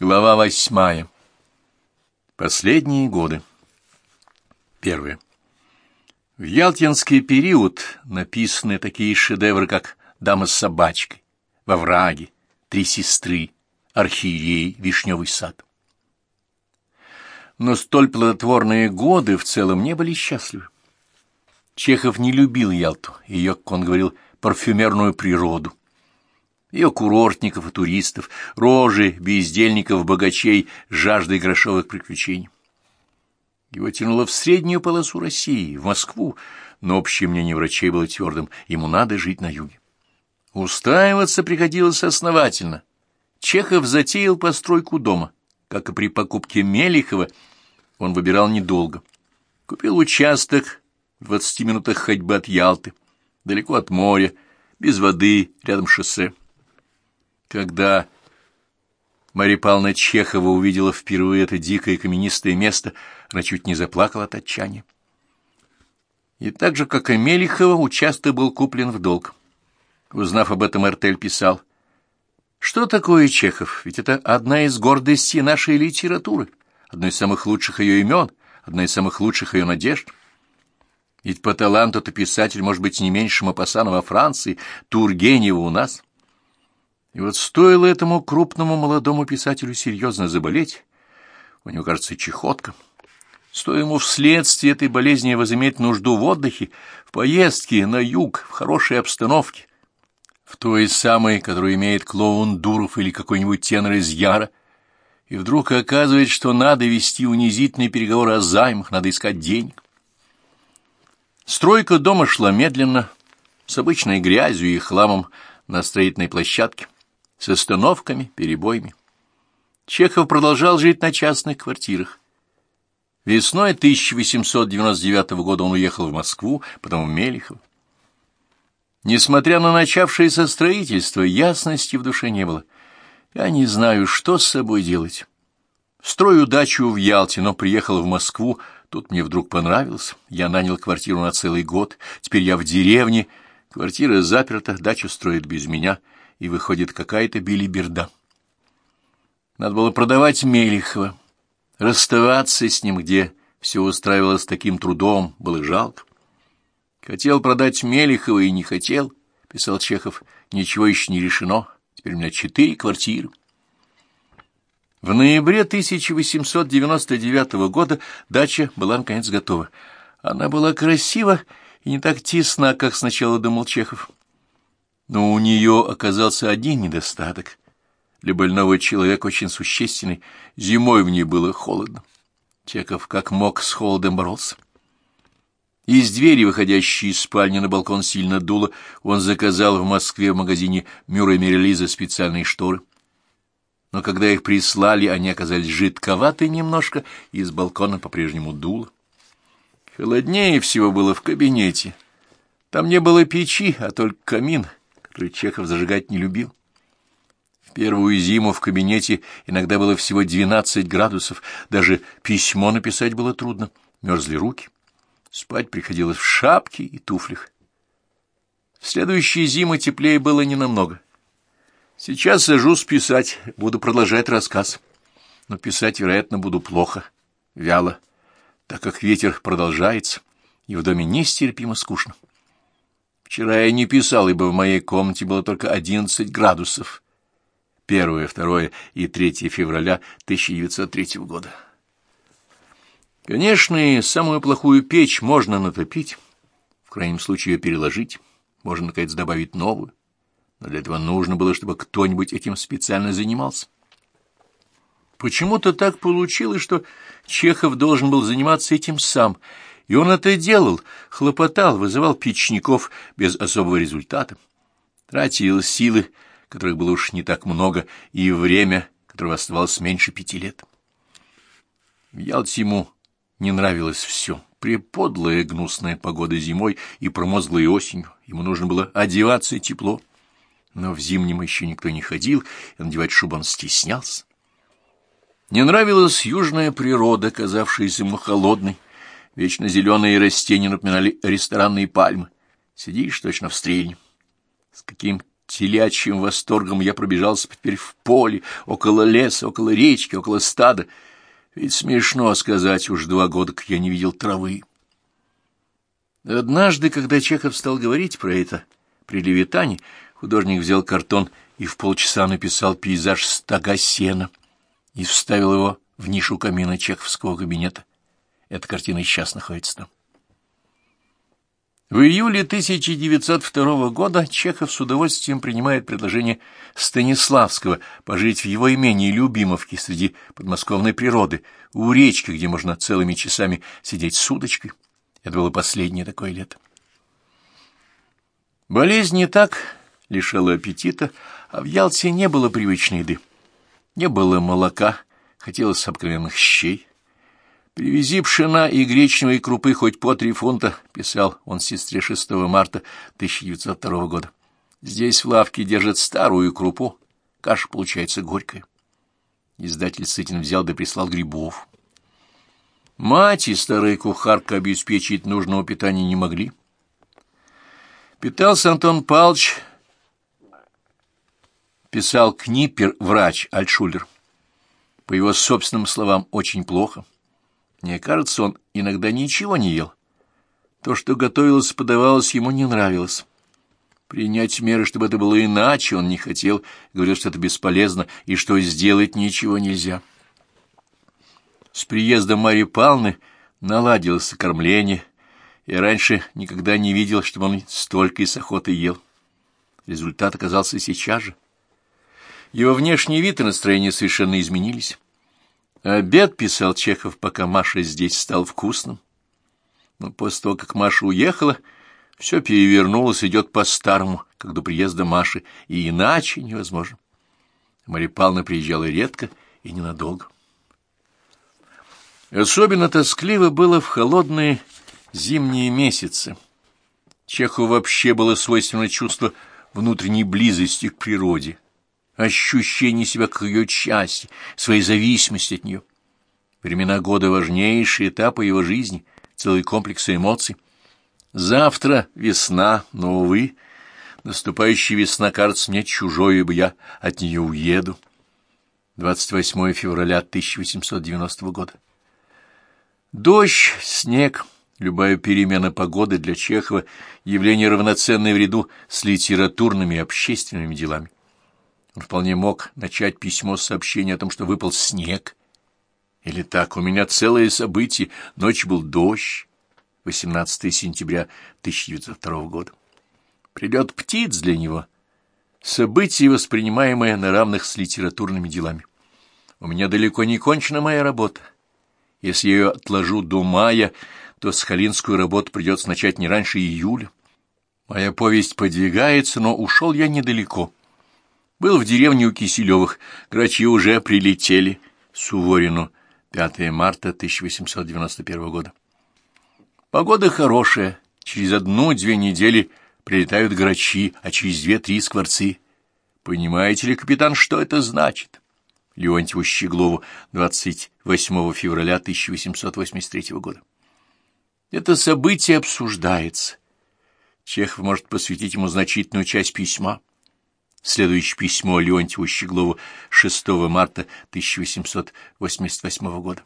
Глава восьмая. Последние годы. Первое. В ялтинский период написаны такие шедевры, как «Дама с собачкой», «Во враге», «Три сестры», «Архиерей», «Вишневый сад». Но столь плодотворные годы в целом не были счастливы. Чехов не любил Ялту, ее, как он говорил, парфюмерную природу ее курортников и туристов, рожи, бездельников, богачей, жаждой грошовых приключений. Его тянуло в среднюю полосу России, в Москву, но общее мнение врачей было твердым — ему надо жить на юге. Устраиваться приходилось основательно. Чехов затеял постройку дома. Как и при покупке Мелихова, он выбирал недолго. Купил участок в двадцати минутах ходьбы от Ялты, далеко от моря, без воды, рядом шоссе. Когда Марья Павловна Чехова увидела впервые это дикое каменистое место, она чуть не заплакала от отчаяния. И так же, как и Мелихова, участок был куплен в долг. Узнав об этом, Эртель писал, «Что такое Чехов? Ведь это одна из гордостей нашей литературы, одно из самых лучших ее имен, одна из самых лучших ее надежд. Ведь по таланту-то писатель может быть не меньше Мапассана во Франции, Тургенева у нас». И вот стоило этому крупному молодому писателю серьезно заболеть, у него, кажется, чехотка, стоило ему вследствие этой болезни возыметь нужду в отдыхе, в поездке на юг, в хорошей обстановке, в той самой, которую имеет клоун Дуров или какой-нибудь тенор из Яра, и вдруг оказывается, что надо вести унизительные переговоры о займах, надо искать денег. Стройка дома шла медленно, с обычной грязью и хламом на строительной площадке с остановками, перебоями. Чехов продолжал жить на частных квартирах. Весной 1899 года он уехал в Москву, потом в Мелихов. Несмотря на начавшееся строительство, ясности в душе не было. Я не знаю, что с собой делать. Строю дачу в Ялте, но приехал в Москву. Тут мне вдруг понравилось. Я нанял квартиру на целый год. Теперь я в деревне. Квартира заперта, дачу строят без меня — и выходит какая-то билиберда. Надо было продавать Мелихова, расставаться с ним, где все устраивалось таким трудом, было жалко. Хотел продать Мелихова и не хотел, писал Чехов, ничего еще не решено, теперь у меня четыре квартиры. В ноябре 1899 года дача была наконец готова. Она была красива и не так тесна, как сначала думал Чехов. Но у нее оказался один недостаток. Для больного человека очень существенный. Зимой в ней было холодно. Чеков как мог с холодом боролся. Из двери, выходящей из спальни на балкон, сильно дуло. Он заказал в Москве в магазине Мюррей Мерилиза специальные шторы. Но когда их прислали, они оказались жидковаты немножко, и из балкона по-прежнему дуло. Холоднее всего было в кабинете. Там не было печи, а только камин — который Чехов зажигать не любил. В первую зиму в кабинете иногда было всего 12 градусов, даже письмо написать было трудно, мерзли руки. Спать приходилось в шапке и туфлях. В следующие зимы теплее было ненамного. Сейчас сажусь писать, буду продолжать рассказ. Но писать, вероятно, буду плохо, вяло, так как ветер продолжается, и в доме нестерпимо скучно. Вчера я не писал, ибо в моей комнате было только одиннадцать градусов. Первое, второе и третье февраля 1903 года. Конечно, и самую плохую печь можно натопить, в крайнем случае ее переложить, можно, наконец, добавить новую, но для этого нужно было, чтобы кто-нибудь этим специально занимался. Почему-то так получилось, что Чехов должен был заниматься этим сам — и он это делал, хлопотал, вызывал печников без особого результата. Тратил силы, которых было уж не так много, и время, которого оставалось меньше пяти лет. В Ялте ему не нравилось все. Преподлая гнусная погода зимой и промозглой осенью. Ему нужно было одеваться и тепло. Но в зимнем еще никто не ходил, и надевать шубу он стеснялся. Не нравилась южная природа, казавшаяся ему холодной, Вечно зеленые растения напоминали ресторанные пальмы. Сидишь точно в стрельне. С каким телячьим восторгом я пробежался теперь в поле, около леса, около речки, около стада. Ведь смешно сказать, уж два года, как я не видел травы. Однажды, когда Чехов стал говорить про это при Левитане, художник взял картон и в полчаса написал пейзаж стога сена и вставил его в нишу камина чеховского кабинета. Эта картина сейчас находится там. В июле 1902 года Чехов с удовольствием принимает предложение Станиславского пожить в его имении Любимовке среди подмосковной природы, у речки, где можно целыми часами сидеть с удочкой. Это было последнее такое лето. Болезнь не так лишала аппетита, а в Ялте не было привычной еды. Не было молока, хотелось обыкновенных щей. «Привези пшена и гречневой крупы хоть по три фунта», — писал он сестре 6 марта 1902 года. «Здесь в лавке держат старую крупу, каша получается горькая». Издатель Сытин взял да прислал грибов. Мать и старая кухарка обеспечить нужного питания не могли. Питался Антон Павлович, писал Книпер, врач Альтшулер. По его собственным словам, очень плохо. Мне кажется, он иногда ничего не ел. То, что готовилось, подавалось, ему не нравилось. Принять меры, чтобы это было иначе, он не хотел, говорил, что это бесполезно и что сделать ничего нельзя. С приездом Марьи Павловны наладилось кормление, и раньше никогда не видел, чтобы он столько и с охотой ел. Результат оказался сейчас же. Его внешний вид и настроение совершенно изменились. Обед, писал Чехов, пока Маша здесь стал вкусным. Но после того, как Маша уехала, все перевернулось, идет по-старому, как до приезда Маши, и иначе невозможно. Марья Павловна приезжала редко и ненадолго. Особенно тоскливо было в холодные зимние месяцы. Чеху вообще было свойственно чувство внутренней близости к природе, ощущение себя как ее части, своей зависимости от нее. Времена года — важнейшие этапы его жизни, целый комплекс эмоций. Завтра весна, но, увы, наступающая весна кажется мне чужой, ибо я от нее уеду. 28 февраля 1890 года. Дождь, снег, любая перемена погоды для Чехова — явление равноценное в ряду с литературными и общественными делами. Он вполне мог начать письмо с сообщения о том, что выпал снег. Или так, у меня целое событие, ночь был дождь, 18 сентября 1902 года. Придет птиц для него. Событие, воспринимаемое на равных с литературными делами. У меня далеко не кончена моя работа. Если я ее отложу до мая, то сахалинскую работу придется начать не раньше июля. Моя повесть подвигается, но ушел я недалеко. Был в деревне у Киселевых. Грачи уже прилетели. Суворину. 5 марта 1891 года. Погода хорошая. Через одну-две недели прилетают грачи, а через две-три скворцы. Понимаете ли, капитан, что это значит? Леонтьеву Щеглову, 28 февраля 1883 года. Это событие обсуждается. Чехов может посвятить ему значительную часть письма. Следующее письмо Леонтьеву Щеглову 6 марта 1888 года.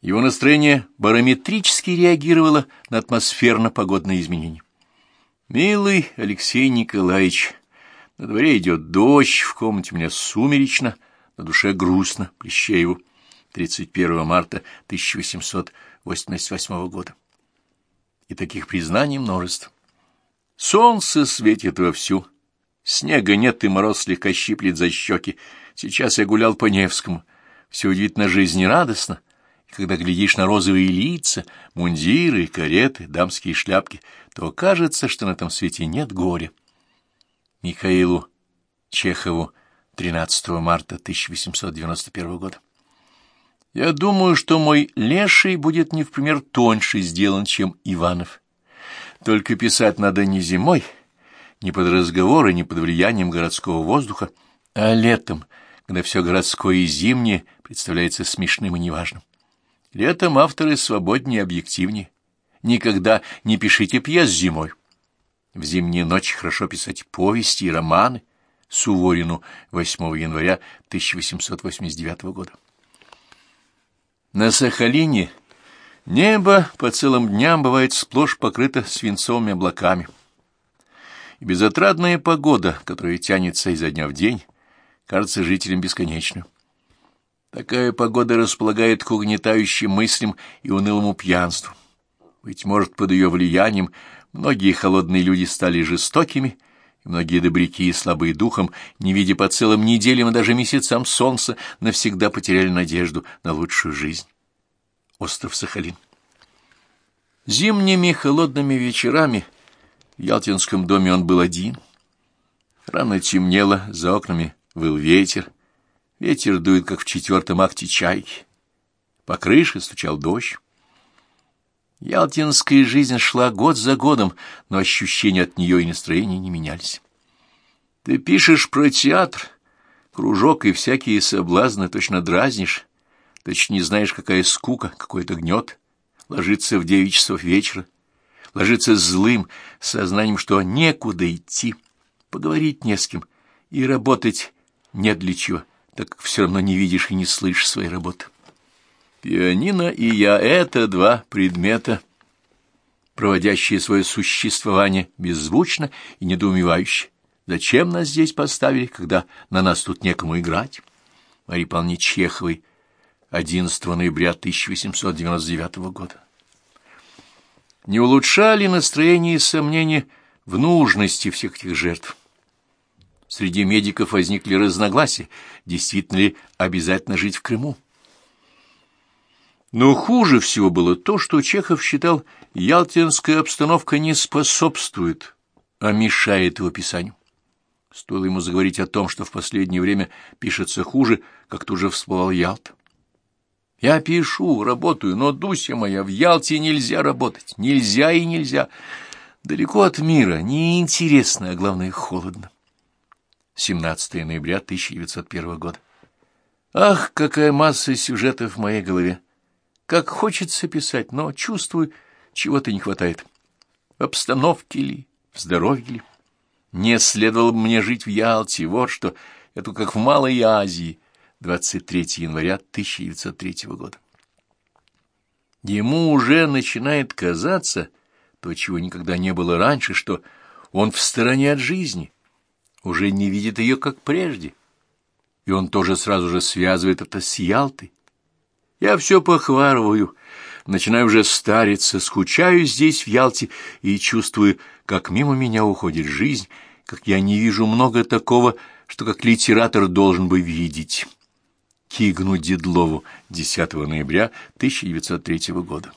Его настроение барометрически реагировало на атмосферно-погодные изменения. «Милый Алексей Николаевич, на дворе идет дождь, в комнате у меня сумеречно, на душе грустно, Плещееву, 31 марта 1888 года». И таких признаний множество. Солнце светит вовсю, Снега нет, и мороз слегка щиплет за щеки. Сейчас я гулял по Невскому. Все удивительно жизнерадостно. И когда глядишь на розовые лица, мундиры, кареты, дамские шляпки, то кажется, что на этом свете нет горя. Михаилу Чехову, 13 марта 1891 года. Я думаю, что мой леший будет не в пример тоньше сделан, чем Иванов. Только писать надо не зимой, — не под разговоры, не под влиянием городского воздуха, а летом, когда все городское и зимнее представляется смешным и неважным. Летом авторы свободнее и объективнее. Никогда не пишите пьес зимой. В зимние ночи хорошо писать повести и романы. Суворину 8 января 1889 года. На Сахалине небо по целым дням бывает сплошь покрыто свинцовыми облаками. Безотрадная погода, которая тянется изо дня в день, кажется жителям бесконечной. Такая погода располагает к угнетающим мыслям и унылому пьянству. Быть может, под ее влиянием многие холодные люди стали жестокими, и многие добряки и слабые духом, не видя по целым неделям и даже месяцам солнца, навсегда потеряли надежду на лучшую жизнь. Остров Сахалин. Зимними холодными вечерами в Ялтинском доме он был один. Рано темнело, за окнами выл ветер. Ветер дует, как в четвертом акте чайки. По крыше стучал дождь. Ялтинская жизнь шла год за годом, но ощущения от нее и настроения не менялись. Ты пишешь про театр, кружок и всякие соблазны точно дразнишь, точно не знаешь, какая скука, какой это гнет, ложиться в девять часов вечера, ложиться злым, сознанием, что некуда идти, поговорить не с кем и работать нет для чего, так как все равно не видишь и не слышишь своей работы. Пианино и я — это два предмета, проводящие свое существование беззвучно и недоумевающе. Зачем нас здесь поставили, когда на нас тут некому играть? Марии Павловне Чеховой, 11 ноября 1899 года. Не улучшали настроение и сомнения в нужности всех этих жертв. Среди медиков возникли разногласия, действительно ли обязательно жить в Крыму. Но хуже всего было то, что Чехов считал, ялтинская обстановка не способствует, а мешает его писанию. Стоило ему заговорить о том, что в последнее время пишется хуже, как тут же всплывал Ялта. «Я пишу, работаю, но, Дуся моя, в Ялте нельзя работать, нельзя и нельзя. Далеко от мира, неинтересно, а главное, холодно». 17 ноября 1901 года. Ах, какая масса сюжетов в моей голове! Как хочется писать, но чувствую, чего-то не хватает. Обстановки ли, здоровья ли? Не следовало бы мне жить в Ялте, вот что, это как в Малой Азии, 23 января 1903 года. Ему уже начинает казаться то, чего никогда не было раньше, что он в стороне от жизни, уже не видит ее, как прежде, и он тоже сразу же связывает это с Ялтой. Я все похварываю, начинаю уже стариться, скучаю здесь, в Ялте, и чувствую, как мимо меня уходит жизнь, как я не вижу много такого, что как литератор должен бы видеть. Кигну Дедлову, 10 ноября 1903 года.